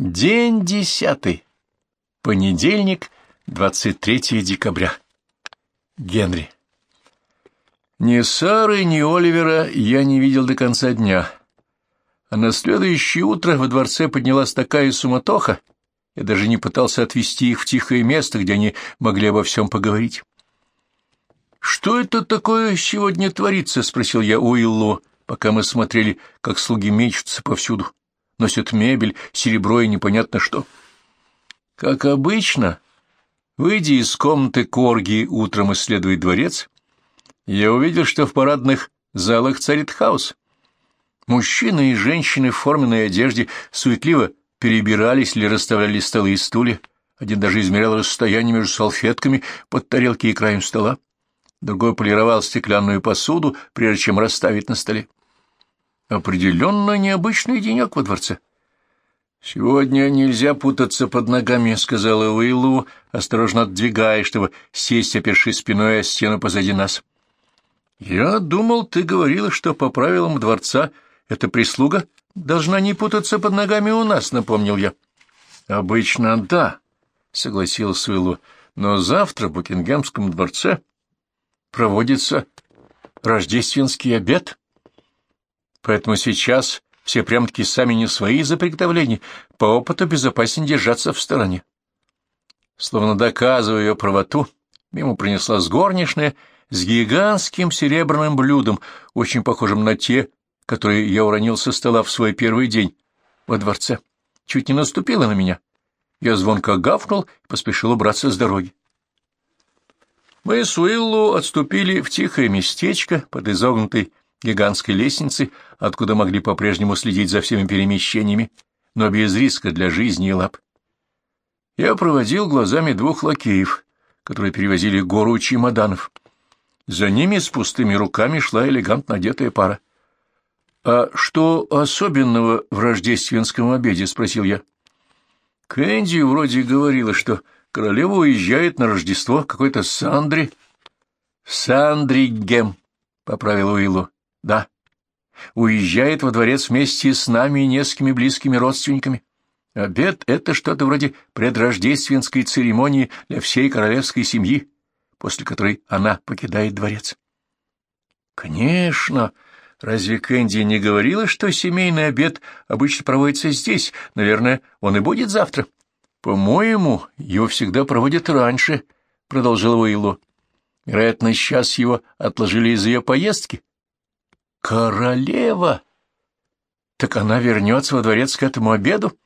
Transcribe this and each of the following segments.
День десятый. Понедельник, 23 декабря. Генри. Ни Сары, ни Оливера я не видел до конца дня. А на следующее утро во дворце поднялась такая суматоха, я даже не пытался отвезти их в тихое место, где они могли обо всем поговорить. «Что это такое сегодня творится?» — спросил я Уиллу, пока мы смотрели, как слуги мечутся повсюду носят мебель, серебро и непонятно что. Как обычно, выйдя из комнаты Корги утром исследует дворец, я увидел, что в парадных залах царит хаос. Мужчины и женщины в форменной одежде суетливо перебирались или расставляли столы и стулья. Один даже измерял расстояние между салфетками под тарелки и краем стола. Другой полировал стеклянную посуду, прежде чем расставить на столе. Определенно необычный денек во дворце. «Сегодня нельзя путаться под ногами», — сказала Уиллу, осторожно отдвигая, чтобы сесть, опершись спиной о стену позади нас. «Я думал, ты говорила, что по правилам дворца эта прислуга должна не путаться под ногами у нас», — напомнил я. «Обычно да», — согласился Уиллу, — «но завтра в Букингемском дворце проводится рождественский обед». Поэтому сейчас все прям-таки сами не свои из-за приготовлений, по опыту безопаснее держаться в стороне. Словно доказывая ее правоту, мимо принесла горничная с гигантским серебряным блюдом, очень похожим на те, которые я уронил со стола в свой первый день во дворце. Чуть не наступила на меня. Я звонко гавкнул и поспешил убраться с дороги. Мы с Уиллу отступили в тихое местечко под изогнутой гигантской лестницы, откуда могли по-прежнему следить за всеми перемещениями, но без риска для жизни и лап. Я проводил глазами двух лакеев, которые перевозили гору чемоданов. За ними с пустыми руками шла элегантно одетая пара. — А что особенного в рождественском обеде? — спросил я. — Кэнди вроде говорила, что королева уезжает на Рождество какой-то Сандри. — Сандригем, — поправил Уиллу. Да. Уезжает во дворец вместе с нами и несколькими близкими родственниками. Обед — это что-то вроде предрождественской церемонии для всей королевской семьи, после которой она покидает дворец. Конечно. Разве Кэнди не говорила, что семейный обед обычно проводится здесь? Наверное, он и будет завтра. По-моему, его всегда проводят раньше, — продолжил Уиллу. Вероятно, сейчас его отложили из ее поездки. Королева! Так она вернется во дворец к этому обеду?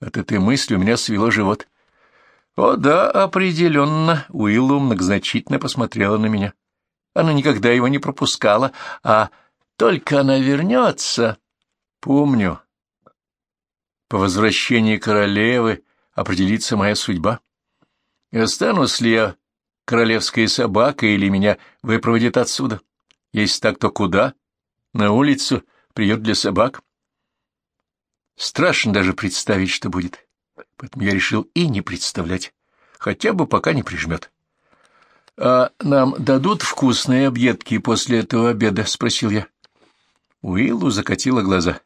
От этой мысли у меня свело живот. О да, определенно, Уиллу многозначительно посмотрела на меня. Она никогда его не пропускала, а только она вернется. Помню. По возвращении королевы определится моя судьба. И останусь ли я королевской собакой или меня выпроводят отсюда? Если так, то куда? На улицу, приют для собак. Страшно даже представить, что будет. Поэтому я решил и не представлять, хотя бы пока не прижмет. — А нам дадут вкусные объедки после этого обеда? — спросил я. Уиллу закатила глаза.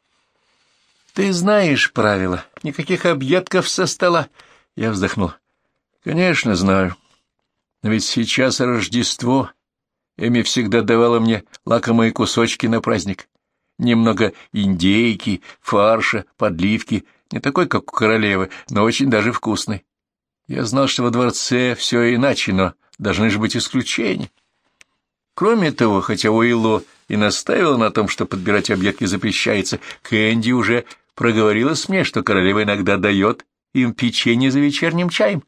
— Ты знаешь правила. Никаких объедков со стола. Я вздохнул. — Конечно, знаю. Но ведь сейчас Рождество, Эми всегда давала мне лакомые кусочки на праздник. Немного индейки, фарша, подливки, не такой, как у королевы, но очень даже вкусный. Я знал, что во дворце все иначе, но должны же быть исключения. Кроме того, хотя Уилло и наставила на том, что подбирать объедки запрещается, Кэнди уже проговорилась мне, что королева иногда дает им печенье за вечерним чаем.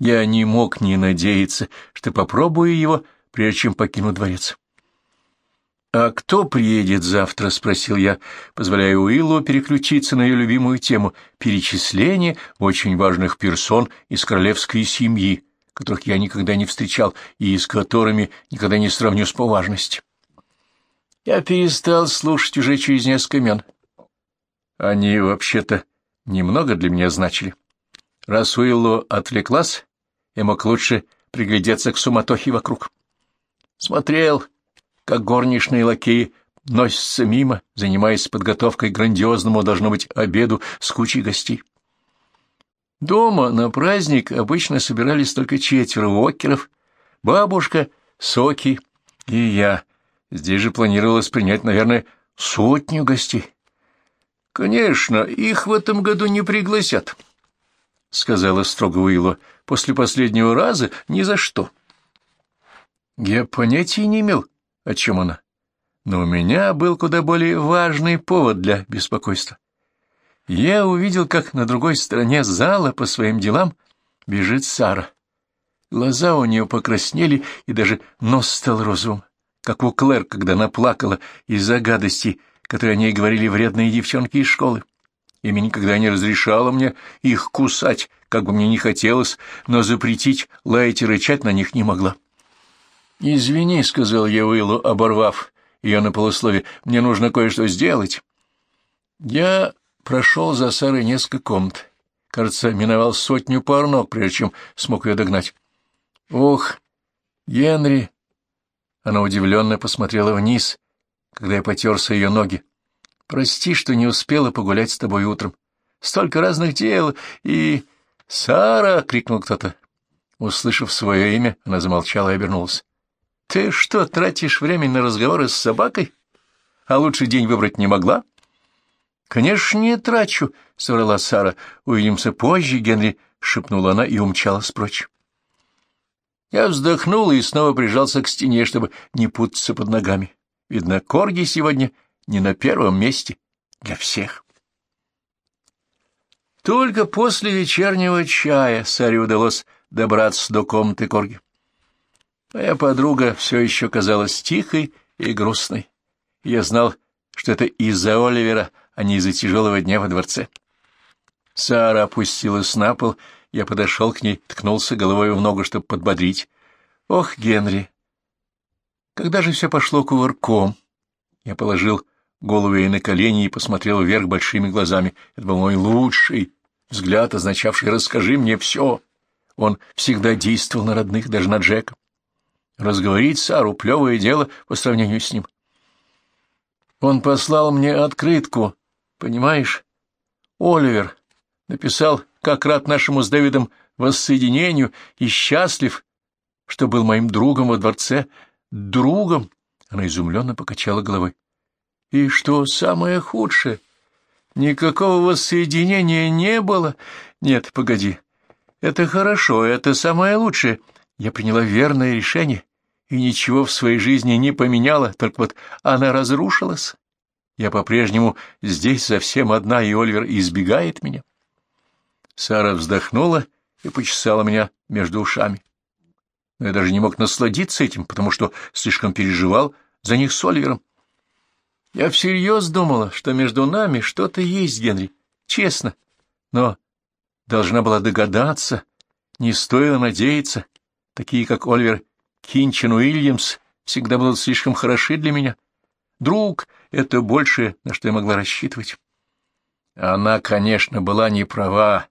Я не мог не надеяться, что попробую его прежде чем покину дворец. «А кто приедет завтра?» — спросил я, позволяя Уиллу переключиться на ее любимую тему — перечисление очень важных персон из королевской семьи, которых я никогда не встречал и с которыми никогда не сравню с по важности. Я перестал слушать уже через несколько имен. Они, вообще-то, немного для меня значили. Раз Уиллу отвлеклась, я мог лучше приглядеться к суматохе вокруг. Смотрел, как горничные лакеи носятся мимо, занимаясь подготовкой к грандиозному, должно быть, обеду с кучей гостей. Дома на праздник обычно собирались только четверо океров, бабушка, Соки и я. Здесь же планировалось принять, наверное, сотню гостей. Конечно, их в этом году не пригласят, — сказала строго Уилла. После последнего раза ни за что. Я понятия не имел, о чем она. Но у меня был куда более важный повод для беспокойства. Я увидел, как на другой стороне зала по своим делам бежит Сара. Глаза у нее покраснели, и даже нос стал розовым, как у Клэр, когда она плакала из-за гадостей, которые о ней говорили вредные девчонки из школы. Ими никогда не разрешала мне их кусать, как бы мне не хотелось, но запретить лаять и рычать на них не могла. «Извини», — сказал я Уиллу, оборвав ее на полуслове, — «мне нужно кое-что сделать». Я прошел за Сарой несколько комнат. Кажется, миновал сотню пар ног, прежде чем смог ее догнать. «Ох, Генри!» Она удивленно посмотрела вниз, когда я потерся ее ноги. «Прости, что не успела погулять с тобой утром. Столько разных дел, и...» «Сара!» — крикнул кто-то. Услышав свое имя, она замолчала и обернулась. «Ты что, тратишь время на разговоры с собакой? А лучший день выбрать не могла?» «Конечно, не трачу», — соврала Сара. «Увидимся позже, Генри», — шепнула она и умчалась прочь. Я вздохнул и снова прижался к стене, чтобы не путаться под ногами. Видно, корги сегодня не на первом месте для всех. Только после вечернего чая Саре удалось добраться до комнаты корги. Моя подруга все еще казалась тихой и грустной. Я знал, что это из-за Оливера, а не из-за тяжелого дня во дворце. Сара опустилась на пол я подошел к ней, ткнулся головой в ногу, чтобы подбодрить. «Ох, Генри! Когда же все пошло кувырком?» Я положил голову ей на колени и посмотрел вверх большими глазами. Это был мой лучший взгляд, означавший «расскажи мне все». Он всегда действовал на родных, даже на Джека. Разговорить Сару — плевое дело по сравнению с ним. Он послал мне открытку, понимаешь? Оливер написал как рад нашему с Дэвидом воссоединению и счастлив, что был моим другом во дворце. Другом? Она изумленно покачала головой. И что самое худшее? Никакого воссоединения не было? Нет, погоди. Это хорошо, это самое лучшее. Я приняла верное решение и ничего в своей жизни не поменяла, только вот она разрушилась. Я по-прежнему здесь совсем одна, и Оливер избегает меня. Сара вздохнула и почесала меня между ушами. Но я даже не мог насладиться этим, потому что слишком переживал за них с Оливером. Я всерьез думала, что между нами что-то есть, Генри, честно. Но должна была догадаться, не стоило надеяться. Такие, как Оливер Кинчен Уильямс, всегда будут слишком хороши для меня. Друг — это большее, на что я могла рассчитывать. Она, конечно, была не права.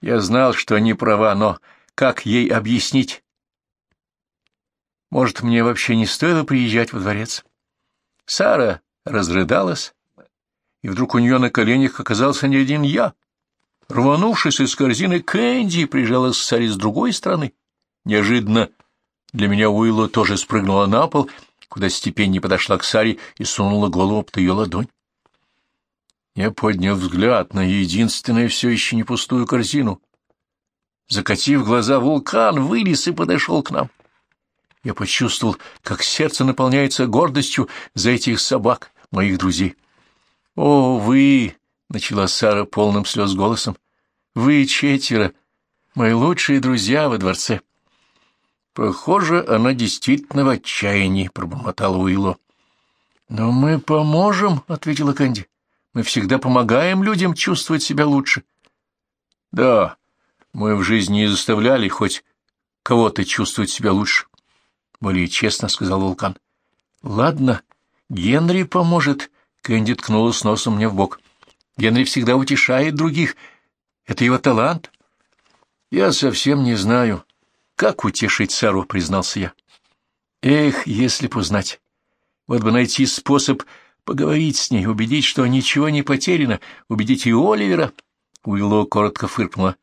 Я знал, что не права, но как ей объяснить? Может, мне вообще не стоило приезжать во дворец? Сара разрыдалась, и вдруг у нее на коленях оказался не один я. Рванувшись из корзины, Кэнди прижалась к Саре с другой стороны. Неожиданно для меня Уилла тоже спрыгнула на пол, куда степень не подошла к Саре и сунула голову под ее ладонь. Я поднял взгляд на единственную все еще не пустую корзину. Закатив глаза, вулкан вылез и подошел к нам. Я почувствовал, как сердце наполняется гордостью за этих собак, моих друзей. — О, вы! — начала Сара полным слез голосом. — Вы четверо, мои лучшие друзья во дворце. — Похоже, она действительно в отчаянии, — пробормотала Уилло. — Но мы поможем, — ответила Кэнди. Мы всегда помогаем людям чувствовать себя лучше. — Да, мы в жизни не заставляли хоть кого-то чувствовать себя лучше. — Более честно, — сказал Вулкан. — Ладно, Генри поможет, — Кэнди ткнулась носом мне в бок. — Генри всегда утешает других. Это его талант. — Я совсем не знаю, как утешить Сару, — признался я. — Эх, если б узнать. Вот бы найти способ поговорить с ней, убедить, что ничего не потеряно, убедить и Оливера. Уилло коротко фыркнула.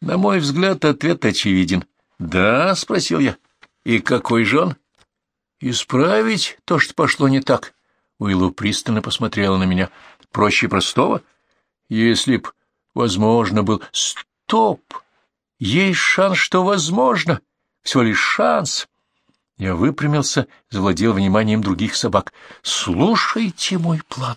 На мой взгляд, ответ очевиден. «Да?» — спросил я. «И какой же он?» «Исправить то, что пошло не так». Уиллу пристально посмотрела на меня. «Проще простого? Если б возможно был...» «Стоп! Есть шанс, что возможно. Всего лишь шанс». Я выпрямился, завладел вниманием других собак. «Слушайте мой план».